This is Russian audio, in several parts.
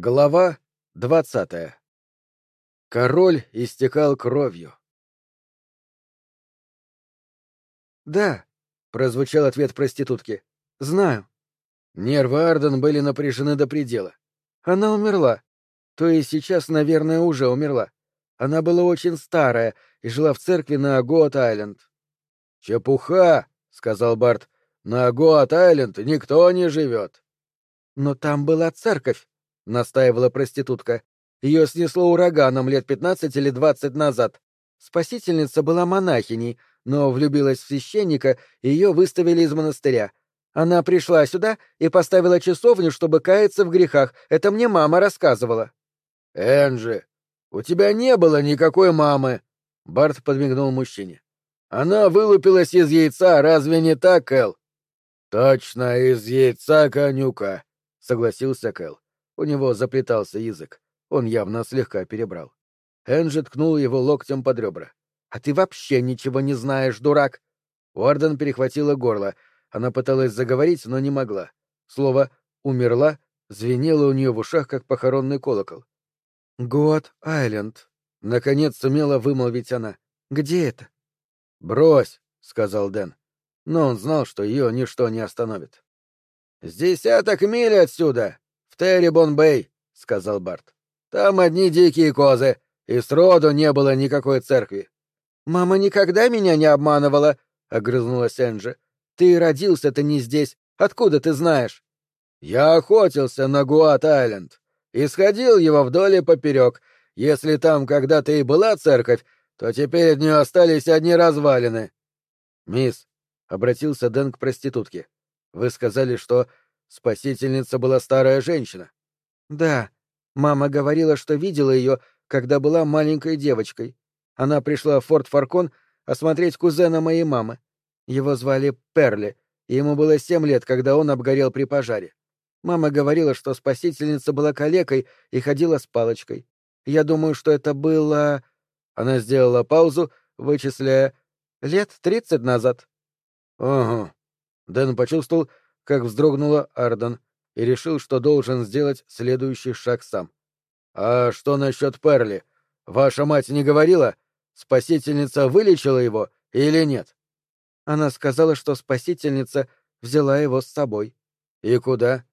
Глава двадцатая. Король истекал кровью. «Да», — прозвучал ответ проститутки. «Знаю». Нервы Арден были напряжены до предела. Она умерла. То есть сейчас, наверное, уже умерла. Она была очень старая и жила в церкви на Гоат-Айленд. «Чепуха», — сказал Барт. «На Гоат-Айленд никто не живет». «Но там была церковь», — настаивала проститутка. Ее снесло ураганом лет пятнадцать или двадцать назад. Спасительница была монахиней, но влюбилась в священника, и ее выставили из монастыря. Она пришла сюда и поставила часовню, чтобы каяться в грехах. Это мне мама рассказывала. — Энджи, у тебя не было никакой мамы! — Барт подмигнул мужчине. — Она вылупилась из яйца, разве не так, Кэл? — Точно, из яйца конюка, — согласился Кэл. У него заплетался язык. Он явно слегка перебрал. Энджи ткнул его локтем под ребра. «А ты вообще ничего не знаешь, дурак!» Уорден перехватила горло. Она пыталась заговорить, но не могла. Слово «умерла» звенело у нее в ушах, как похоронный колокол. «Год Айленд», — наконец сумела вымолвить она. «Где это?» «Брось», — сказал Дэн. Но он знал, что ее ничто не остановит. «С десяток миль отсюда!» Террибон-Бэй», — сказал Барт. «Там одни дикие козы, и сроду не было никакой церкви». «Мама никогда меня не обманывала», — огрызнулась Энджи. «Ты родился-то не здесь. Откуда ты знаешь?» «Я охотился на Гуат-Айленд и сходил его вдоль и поперек. Если там когда-то и была церковь, то теперь от нее остались одни развалины». «Мисс», — обратился Дэн к проститутке, — «вы сказали, что Спасительница была старая женщина. Да, мама говорила, что видела ее, когда была маленькой девочкой. Она пришла в Форт Фаркон осмотреть кузена моей мамы. Его звали Перли, и ему было семь лет, когда он обгорел при пожаре. Мама говорила, что спасительница была калекой и ходила с палочкой. Я думаю, что это было... Она сделала паузу, вычисляя... Лет тридцать назад. — Ага. Дэн почувствовал, как вздрогнула Арден, и решил, что должен сделать следующий шаг сам. «А что насчет Перли? Ваша мать не говорила? Спасительница вылечила его или нет?» Она сказала, что спасительница взяла его с собой. «И куда?»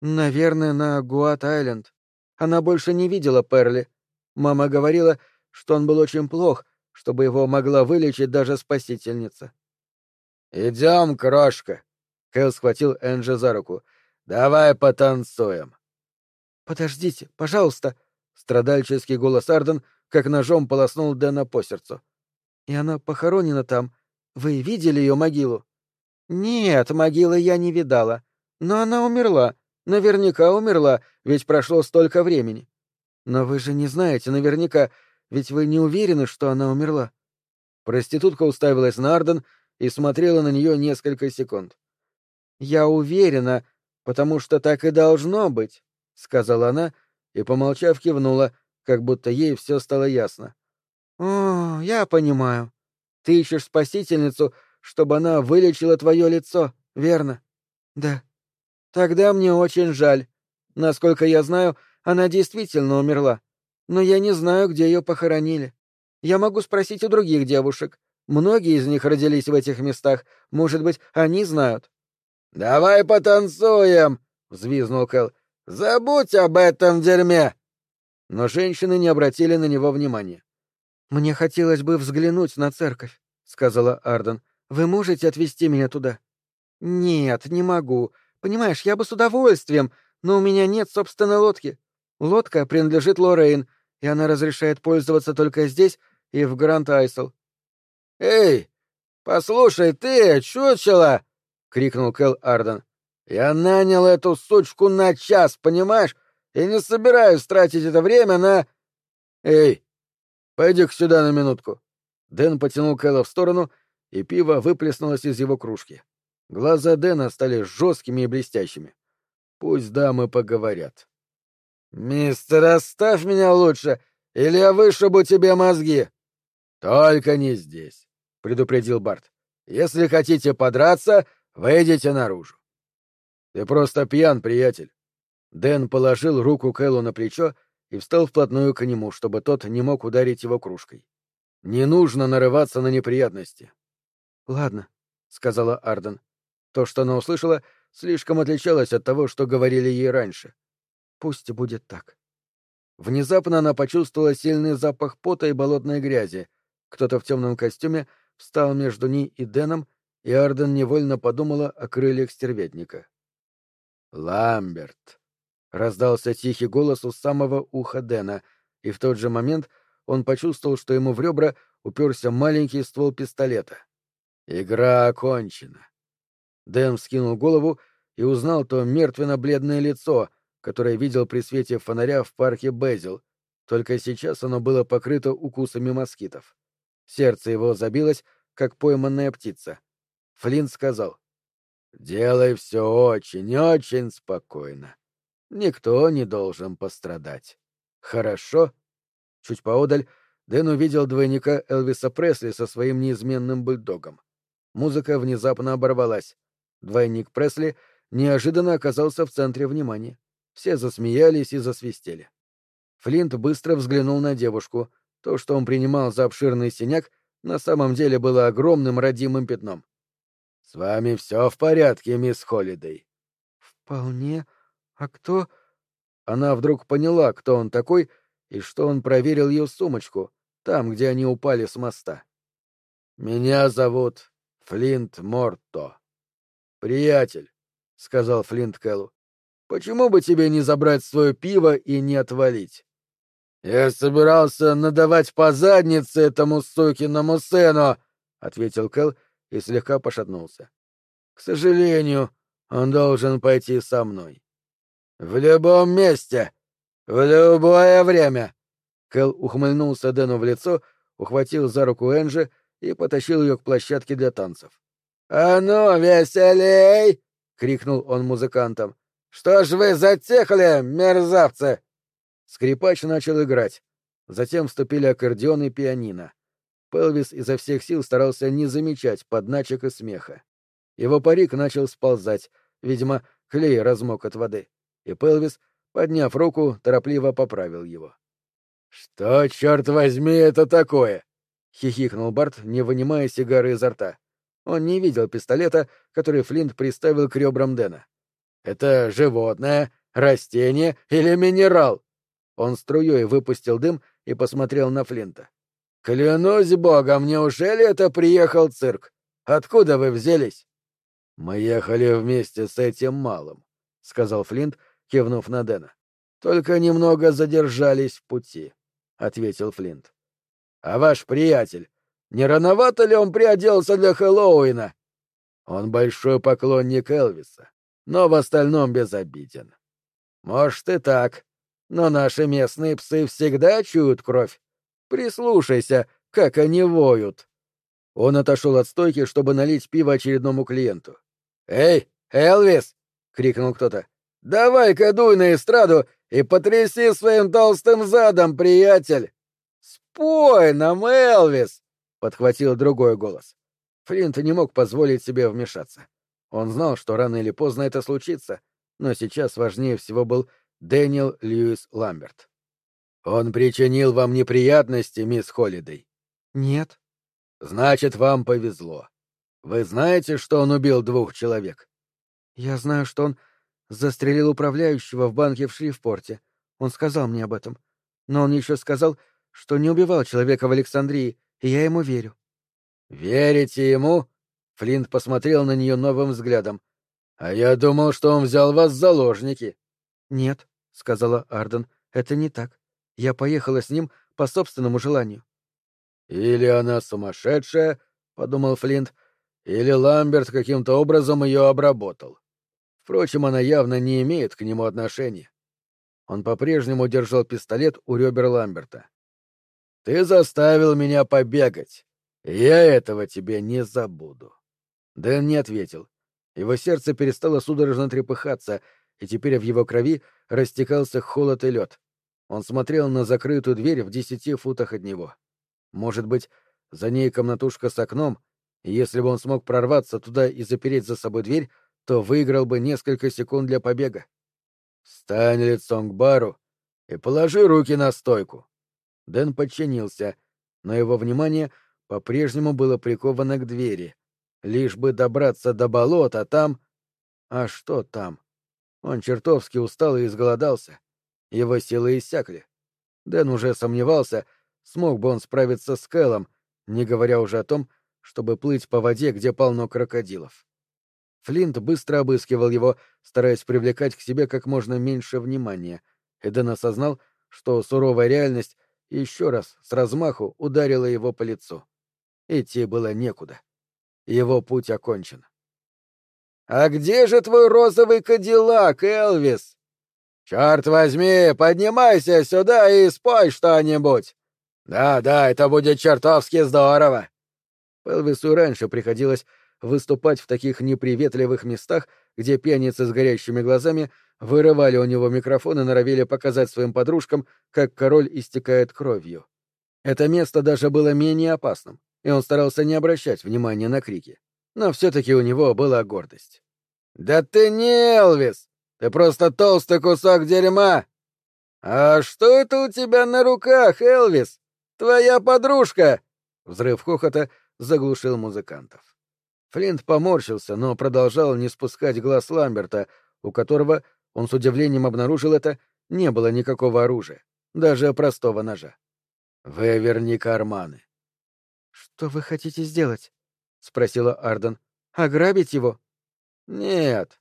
«Наверное, на Гуат-Айленд. Она больше не видела Перли. Мама говорила, что он был очень плох, чтобы его могла вылечить даже спасительница». «Идем, крошка», Кэл схватил Энджи за руку. «Давай потанцуем». «Подождите, пожалуйста!» Страдальческий голос Арден как ножом полоснул Дэна по сердцу. «И она похоронена там. Вы видели ее могилу?» «Нет, могилы я не видала. Но она умерла. Наверняка умерла, ведь прошло столько времени. Но вы же не знаете наверняка, ведь вы не уверены, что она умерла». Проститутка уставилась на Арден и смотрела на нее несколько секунд. «Я уверена, потому что так и должно быть», — сказала она и, помолчав, кивнула, как будто ей все стало ясно. «О, я понимаю. Ты ищешь спасительницу, чтобы она вылечила твое лицо, верно?» «Да». «Тогда мне очень жаль. Насколько я знаю, она действительно умерла. Но я не знаю, где ее похоронили. Я могу спросить у других девушек. Многие из них родились в этих местах. Может быть, они знают. «Давай потанцуем!» — взвизнул Кэл. «Забудь об этом дерьме!» Но женщины не обратили на него внимания. «Мне хотелось бы взглянуть на церковь», — сказала Арден. «Вы можете отвезти меня туда?» «Нет, не могу. Понимаешь, я бы с удовольствием, но у меня нет собственной лодки. Лодка принадлежит Лоррейн, и она разрешает пользоваться только здесь и в Гранд-Айсел». «Эй, послушай ты, чучело!» — крикнул Кэл Арден. «Я нанял эту сучку на час, понимаешь? И не собираюсь тратить это время на...» «Эй, пойди-ка сюда на минутку». Дэн потянул Кэла в сторону, и пиво выплеснулось из его кружки. Глаза Дэна стали жесткими и блестящими. Пусть дамы поговорят. «Мистер, оставь меня лучше, или я вышибу тебе мозги!» «Только не здесь», — предупредил Барт. «Если хотите подраться, Выйдите наружу. Ты просто пьян, приятель. Дэн положил руку Кэллу на плечо и встал вплотную к нему, чтобы тот не мог ударить его кружкой. «Не нужно нарываться на неприятности». «Ладно», — сказала Арден. То, что она услышала, слишком отличалось от того, что говорили ей раньше. «Пусть будет так». Внезапно она почувствовала сильный запах пота и болотной грязи. Кто-то в темном костюме встал между ней и Дэном, и Арден невольно подумала о крыльях стервятника. «Ламберт!» — раздался тихий голос у самого уха Дэна, и в тот же момент он почувствовал, что ему в ребра уперся маленький ствол пистолета. «Игра окончена». Дэн вскинул голову и узнал то мертвенно-бледное лицо, которое видел при свете фонаря в парке Безил, только сейчас оно было покрыто укусами москитов. Сердце его забилось, как пойманная птица. Флинт сказал, «Делай все очень-очень спокойно. Никто не должен пострадать. Хорошо?» Чуть поодаль Дэн увидел двойника Элвиса Пресли со своим неизменным бульдогом. Музыка внезапно оборвалась. Двойник Пресли неожиданно оказался в центре внимания. Все засмеялись и засвистели. Флинт быстро взглянул на девушку. То, что он принимал за обширный синяк, на самом деле было огромным родимым пятном. — С вами все в порядке, мисс Холидей? — Вполне. А кто... Она вдруг поняла, кто он такой, и что он проверил ее сумочку, там, где они упали с моста. — Меня зовут Флинт Морто. — Приятель, — сказал Флинт Кэллу, — почему бы тебе не забрать свое пиво и не отвалить? «Я собирался надавать по заднице этому сукиному сыну», — ответил Кэл и слегка пошатнулся. «К сожалению, он должен пойти со мной». «В любом месте, в любое время». Кэл ухмыльнулся Дэну в лицо, ухватил за руку Энджи и потащил ее к площадке для танцев. «А ну, веселей!» — крикнул он музыкантам. «Что ж вы затехли, мерзавцы?» Скрипач начал играть. Затем вступили аккордеон и пианино. Пелвис изо всех сил старался не замечать подначек и смеха. Его парик начал сползать, видимо, клей размок от воды, и Пелвис, подняв руку, торопливо поправил его. «Что, черт возьми, это такое?» — хихикнул Барт, не вынимая сигары изо рта. Он не видел пистолета, который Флинт приставил к ребрам Дэна. «Это животное, растение или минерал?» Он струей выпустил дым и посмотрел на Флинта. «Клянусь богом, неужели это приехал цирк? Откуда вы взялись?» «Мы ехали вместе с этим малым», — сказал Флинт, кивнув на Дэна. «Только немного задержались в пути», — ответил Флинт. «А ваш приятель, не рановато ли он приоделся для Хэллоуина?» «Он большой поклонник Элвиса, но в остальном безобиден». «Может и так», но наши местные псы всегда чуют кровь. Прислушайся, как они воют. Он отошел от стойки, чтобы налить пиво очередному клиенту. «Эй, Элвис!» — крикнул кто-то. «Давай-ка дуй на эстраду и потряси своим толстым задом, приятель!» «Спой нам, Элвис!» — подхватил другой голос. Флинт не мог позволить себе вмешаться. Он знал, что рано или поздно это случится, но сейчас важнее всего был Дэниел Льюис Ламберт. «Он причинил вам неприятности, мисс Холлидей?» «Нет». «Значит, вам повезло. Вы знаете, что он убил двух человек?» «Я знаю, что он застрелил управляющего в банке в Шрифпорте. Он сказал мне об этом. Но он еще сказал, что не убивал человека в Александрии, и я ему верю». «Верите ему?» Флинт посмотрел на нее новым взглядом. «А я думал, что он взял вас в заложники». «Нет», — сказала Арден, — «это не так. Я поехала с ним по собственному желанию». «Или она сумасшедшая», — подумал Флинт, — «или Ламберт каким-то образом ее обработал. Впрочем, она явно не имеет к нему отношения». Он по-прежнему держал пистолет у ребер Ламберта. «Ты заставил меня побегать. Я этого тебе не забуду». Дэн не ответил. Его сердце перестало судорожно трепыхаться, и теперь в его крови растекался холод и лед. Он смотрел на закрытую дверь в десяти футах от него. Может быть, за ней комнатушка с окном, и если бы он смог прорваться туда и запереть за собой дверь, то выиграл бы несколько секунд для побега. Встань лицом к бару и положи руки на стойку. Дэн подчинился, но его внимание по-прежнему было приковано к двери. Лишь бы добраться до болота, там... А что там? Он чертовски устал и изголодался. Его силы иссякли. Дэн уже сомневался, смог бы он справиться с Кэлом, не говоря уже о том, чтобы плыть по воде, где полно крокодилов. Флинт быстро обыскивал его, стараясь привлекать к себе как можно меньше внимания, и Дэн осознал, что суровая реальность еще раз с размаху ударила его по лицу. Идти было некуда. Его путь окончен. «А где же твой розовый кадиллак, Элвис?» «Черт возьми, поднимайся сюда и спой что-нибудь!» «Да-да, это будет чертовски здорово!» Элвису раньше приходилось выступать в таких неприветливых местах, где пьяницы с горящими глазами вырывали у него микрофон и норовили показать своим подружкам, как король истекает кровью. Это место даже было менее опасным, и он старался не обращать внимания на крики. Но все-таки у него была гордость. «Да ты не Элвис! Ты просто толстый кусок дерьма!» «А что это у тебя на руках, Элвис? Твоя подружка!» Взрыв хохота заглушил музыкантов. Флинт поморщился, но продолжал не спускать глаз Ламберта, у которого, он с удивлением обнаружил это, не было никакого оружия, даже простого ножа. «Выверни карманы». «Что вы хотите сделать?» — спросила Арден. «Ограбить его?» «Нет.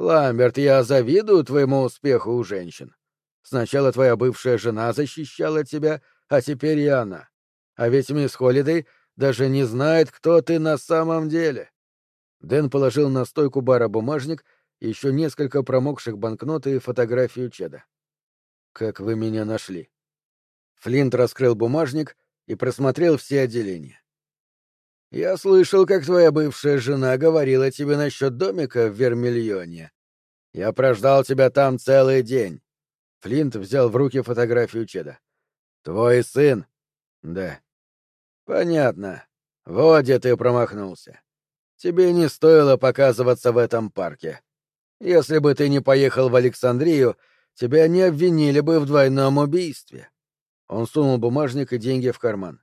Ламберт, я завидую твоему успеху у женщин. Сначала твоя бывшая жена защищала тебя, а теперь и она. А ведь мисс Холидей даже не знает, кто ты на самом деле. Дэн положил на стойку бара бумажник, еще несколько промокших банкнот и фотографию Чеда. «Как вы меня нашли?» Флинт раскрыл бумажник и просмотрел все отделения. «Я слышал, как твоя бывшая жена говорила тебе насчет домика в Вермильоне. Я прождал тебя там целый день». Флинт взял в руки фотографию Чеда. «Твой сын?» «Да». Понятно. Вот где ты промахнулся. Тебе не стоило показываться в этом парке. Если бы ты не поехал в Александрию, тебя не обвинили бы в двойном убийстве. Он сунул бумажник и деньги в карман.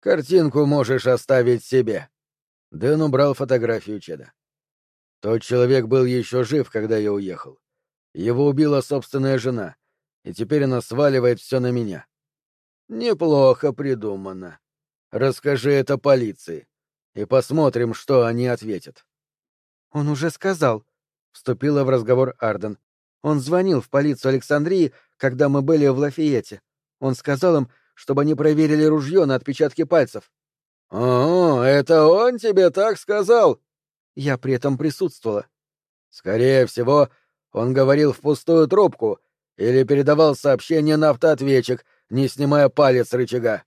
Картинку можешь оставить себе. Дэн убрал фотографию Чеда. Тот человек был еще жив, когда я уехал. Его убила собственная жена, и теперь она сваливает все на меня. Неплохо придумано. Расскажи это полиции, и посмотрим, что они ответят. Он уже сказал, вступила в разговор Арден. Он звонил в полицию Александрии, когда мы были в Лафиете. Он сказал им, чтобы они проверили ружье на отпечатки пальцев. «О, это он тебе так сказал?» Я при этом присутствовала. Скорее всего, он говорил в пустую трубку или передавал сообщение на автоответчик, не снимая палец рычага.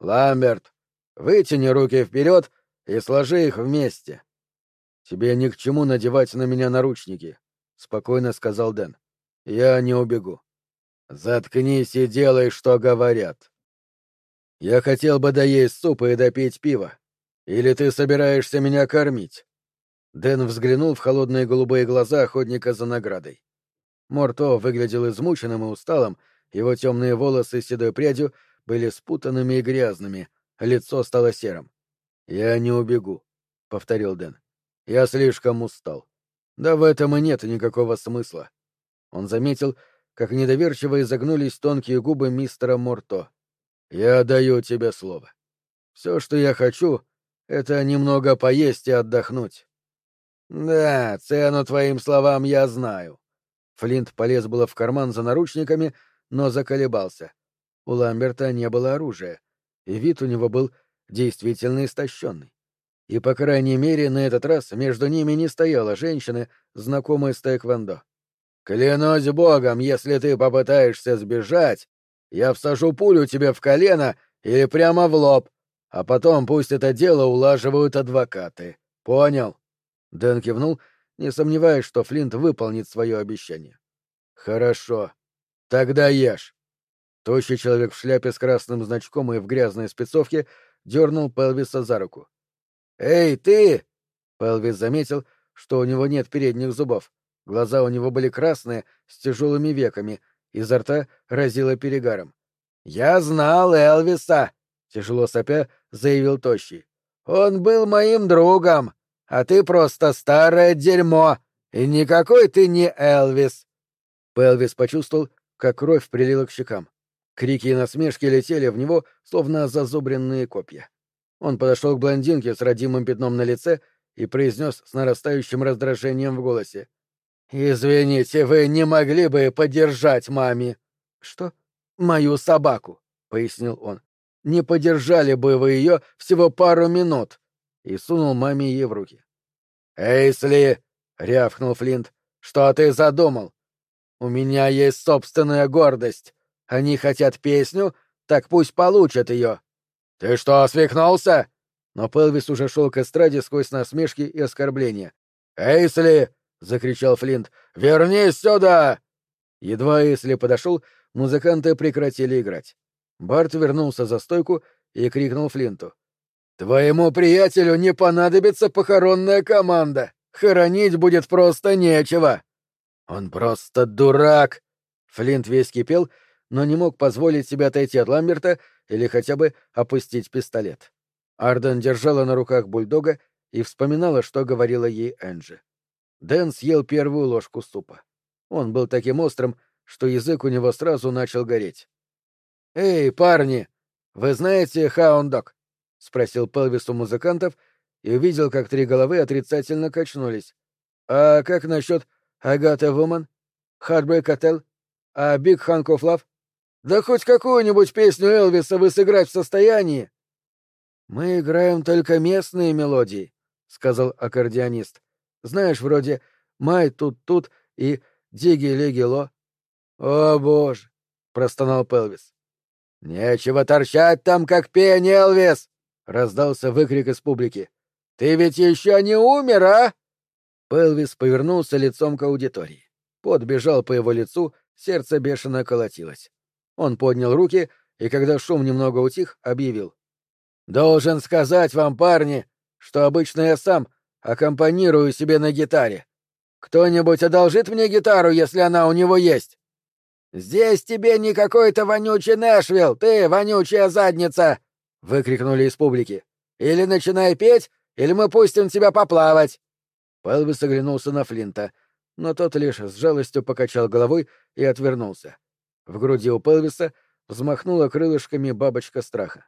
Ламберт, Вытяни руки вперед и сложи их вместе. Тебе ни к чему надевать на меня наручники, спокойно сказал Дэн. Я не убегу. Заткнись и делай, что говорят. Я хотел бы доесть супа и допить пива. Или ты собираешься меня кормить? Дэн взглянул в холодные голубые глаза охотника за наградой. Морто выглядел измученным и усталым, его темные волосы с седой прядью были спутанными и грязными, Лицо стало серым. «Я не убегу», — повторил Дэн. «Я слишком устал. Да в этом и нет никакого смысла». Он заметил, как недоверчиво изогнулись тонкие губы мистера Морто. «Я даю тебе слово. Все, что я хочу, это немного поесть и отдохнуть». «Да, цену твоим словам я знаю». Флинт полез было в карман за наручниками, но заколебался. У Ламберта не было оружия и вид у него был действительно истощенный. И, по крайней мере, на этот раз между ними не стояла женщина, знакомая с Тэквондо. «Клянусь богом, если ты попытаешься сбежать, я всажу пулю тебе в колено или прямо в лоб, а потом пусть это дело улаживают адвокаты. Понял?» Дэн кивнул, не сомневаясь, что Флинт выполнит свое обещание. «Хорошо. Тогда ешь». Тощий человек в шляпе с красным значком и в грязной спецовке дернул Пелвиса за руку. «Эй, ты!» Пелвис заметил, что у него нет передних зубов. Глаза у него были красные, с тяжелыми веками, изо рта разило перегаром. «Я знал Элвиса!» — тяжело сопя заявил Тощий. «Он был моим другом, а ты просто старое дерьмо, и никакой ты не Элвис!» Элвис почувствовал, как кровь прилила к щекам. Крики и насмешки летели в него, словно зазубренные копья. Он подошел к блондинке с родимым пятном на лице и произнес с нарастающим раздражением в голосе. «Извините, вы не могли бы подержать маме?» «Что?» «Мою собаку», — пояснил он. «Не подержали бы вы ее всего пару минут». И сунул маме ей в руки. «Эйсли!» — рявкнул Флинт. «Что ты задумал? У меня есть собственная гордость. Они хотят песню, так пусть получат ее. Ты что, свихнулся? Но Пелвис уже шел к эстраде сквозь насмешки и оскорбления. «Эйсли!» — закричал Флинт. «Вернись сюда!» Едва Эйсли подошел, музыканты прекратили играть. Барт вернулся за стойку и крикнул Флинту. «Твоему приятелю не понадобится похоронная команда. Хоронить будет просто нечего». «Он просто дурак!» Флинт весь кипел но не мог позволить себе отойти от Ламберта или хотя бы опустить пистолет. Арден держала на руках бульдога и вспоминала, что говорила ей Энджи. Дэн съел первую ложку супа. Он был таким острым, что язык у него сразу начал гореть. «Эй, парни, вы знаете Хаундок?» — спросил Пелвис у музыкантов и увидел, как три головы отрицательно качнулись. «А как насчет I Got a Woman? Heartbreak Hotel? А Big Hunk of Love?» Да хоть какую-нибудь песню Элвиса вы сыграть в состоянии. Мы играем только местные мелодии, сказал аккордеонист. Знаешь, вроде My Toot Toot и Diggy Liggy Lo. О, боже, простонал Пелвис. Нечего торчать там, как пень, Элвис! раздался выкрик из публики. Ты ведь еще не умер, а? Пелвис повернулся лицом к аудитории. Пот бежал по его лицу, сердце бешено колотилось. Он поднял руки и, когда шум немного утих, объявил. «Должен сказать вам, парни, что обычно я сам аккомпанирую себе на гитаре. Кто-нибудь одолжит мне гитару, если она у него есть?» «Здесь тебе не какой-то вонючий Нэшвилл, ты вонючая задница!» — выкрикнули из публики. «Или начинай петь, или мы пустим тебя поплавать!» Пэлвис оглянулся на Флинта, но тот лишь с жалостью покачал головой и отвернулся. В груди у Пелвиса взмахнула крылышками бабочка страха.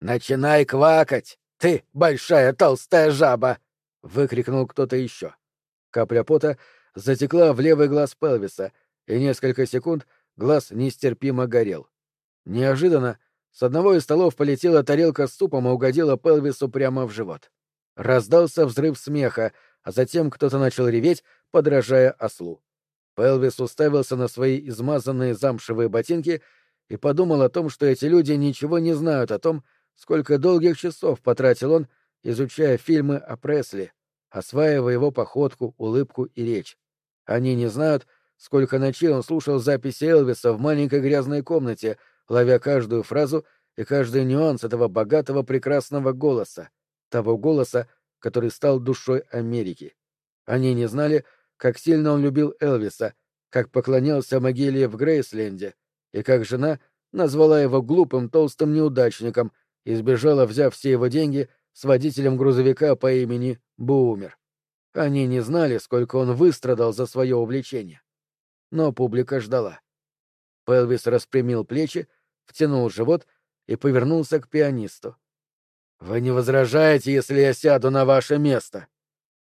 «Начинай квакать! Ты, большая толстая жаба!» — выкрикнул кто-то еще. Капля пота затекла в левый глаз Пелвиса, и несколько секунд глаз нестерпимо горел. Неожиданно с одного из столов полетела тарелка с супом и угодила Пелвису прямо в живот. Раздался взрыв смеха, а затем кто-то начал реветь, подражая ослу. Пелвис уставился на свои измазанные замшевые ботинки и подумал о том, что эти люди ничего не знают о том, сколько долгих часов потратил он, изучая фильмы о Пресли, осваивая его походку, улыбку и речь. Они не знают, сколько ночей он слушал записи Элвиса в маленькой грязной комнате, ловя каждую фразу и каждый нюанс этого богатого прекрасного голоса, того голоса, который стал душой Америки. Они не знали, как сильно он любил Элвиса, как поклонялся могиле в Грейсленде, и как жена назвала его глупым толстым неудачником и сбежала, взяв все его деньги, с водителем грузовика по имени Бумер. Они не знали, сколько он выстрадал за свое увлечение. Но публика ждала. Пелвис распрямил плечи, втянул живот и повернулся к пианисту. «Вы не возражаете, если я сяду на ваше место?»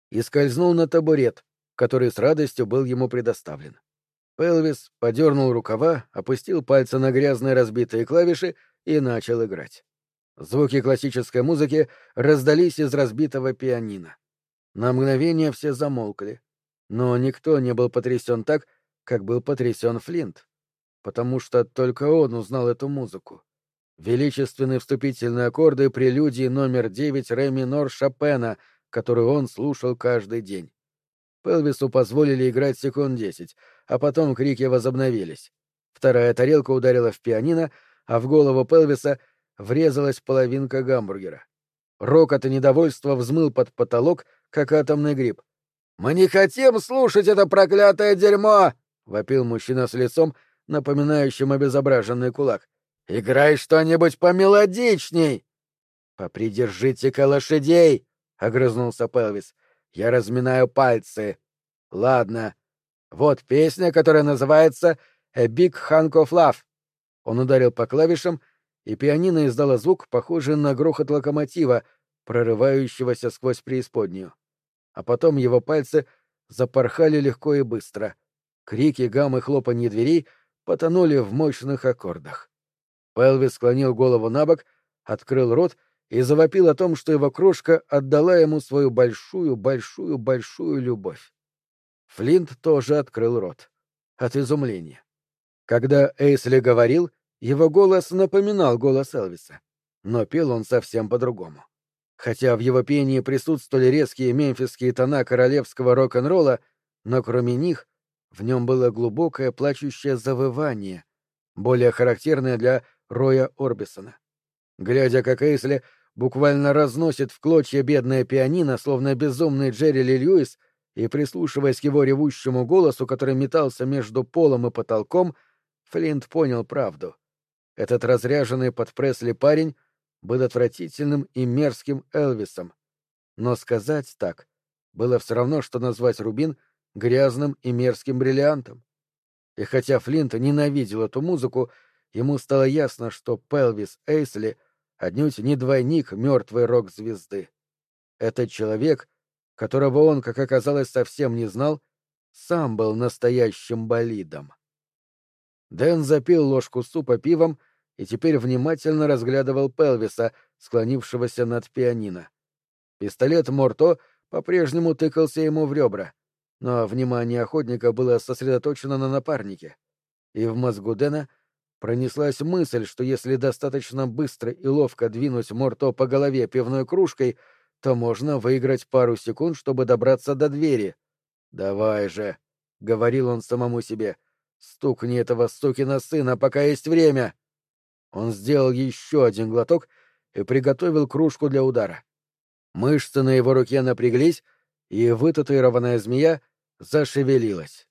И скользнул на табурет, который с радостью был ему предоставлен. Пелвис подернул рукава, опустил пальцы на грязные разбитые клавиши и начал играть. Звуки классической музыки раздались из разбитого пианино. На мгновение все замолкли, но никто не был потрясен так, как был потрясен Флинт, потому что только он узнал эту музыку. Величественные вступительные аккорды прелюдии номер девять ре минор Шопена, которую он слушал каждый день. Пелвису позволили играть секунд десять, а потом крики возобновились. Вторая тарелка ударила в пианино, а в голову Пелвиса врезалась половинка гамбургера. Рокот и недовольство взмыл под потолок, как атомный гриб. «Мы не хотим слушать это проклятое дерьмо!» — вопил мужчина с лицом, напоминающим обезображенный кулак. «Играй что-нибудь помелодичней!» «Попридержите-ка лошадей!» — огрызнулся Пелвис. «Я разминаю пальцы. Ладно. Вот песня, которая называется «A Big Hunk of Love». Он ударил по клавишам, и пианино издало звук, похожий на грохот локомотива, прорывающегося сквозь преисподнюю а потом его пальцы запорхали легко и быстро. Крики, гаммы, хлопанье дверей потонули в мощных аккордах. Пелвис склонил голову на бок, открыл рот и завопил о том, что его крошка отдала ему свою большую-большую-большую любовь. Флинт тоже открыл рот. От изумления. Когда Эйсли говорил, его голос напоминал голос Элвиса, но пел он совсем по-другому. Хотя в его пении присутствовали резкие мемфисские тона королевского рок-н-ролла, но кроме них в нем было глубокое плачущее завывание, более характерное для Роя Орбисона. Глядя, как Эйсли буквально разносит в клочья бедное пианино, словно безумный Джерри Ли Льюис, и прислушиваясь к его ревущему голосу, который метался между полом и потолком, Флинт понял правду. Этот разряженный под Пресли парень был отвратительным и мерзким Элвисом. Но сказать так было все равно, что назвать Рубин грязным и мерзким бриллиантом. И хотя Флинт ненавидел эту музыку, ему стало ясно, что Пелвис Эйсли отнюдь не двойник мертвой рок-звезды. Этот человек, которого он, как оказалось, совсем не знал, сам был настоящим болидом. Дэн запил ложку супа пивом и теперь внимательно разглядывал Пелвиса, склонившегося над пианино. Пистолет Морто по-прежнему тыкался ему в ребра, но внимание охотника было сосредоточено на напарнике. И в мозгу Дэна пронеслась мысль, что если достаточно быстро и ловко двинуть Морто по голове пивной кружкой, то можно выиграть пару секунд, чтобы добраться до двери. «Давай же», — говорил он самому себе, — «стукни этого сукина сына, пока есть время». Он сделал еще один глоток и приготовил кружку для удара. Мышцы на его руке напряглись, и вытатуированная змея зашевелилась.